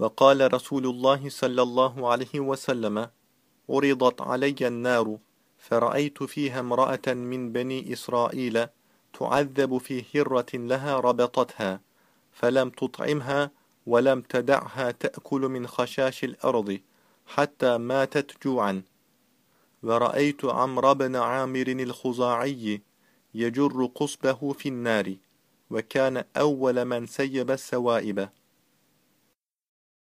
وقال رسول الله صلى الله عليه وسلم عرضت علي النار فرأيت فيها امرأة من بني إسرائيل تعذب في هرة لها ربطتها فلم تطعمها ولم تدعها تأكل من خشاش الأرض حتى ماتت جوعا. ورأيت عمرو بن عامر الخزاعي يجر قصبه في النار وكان أول من سيب السوائب.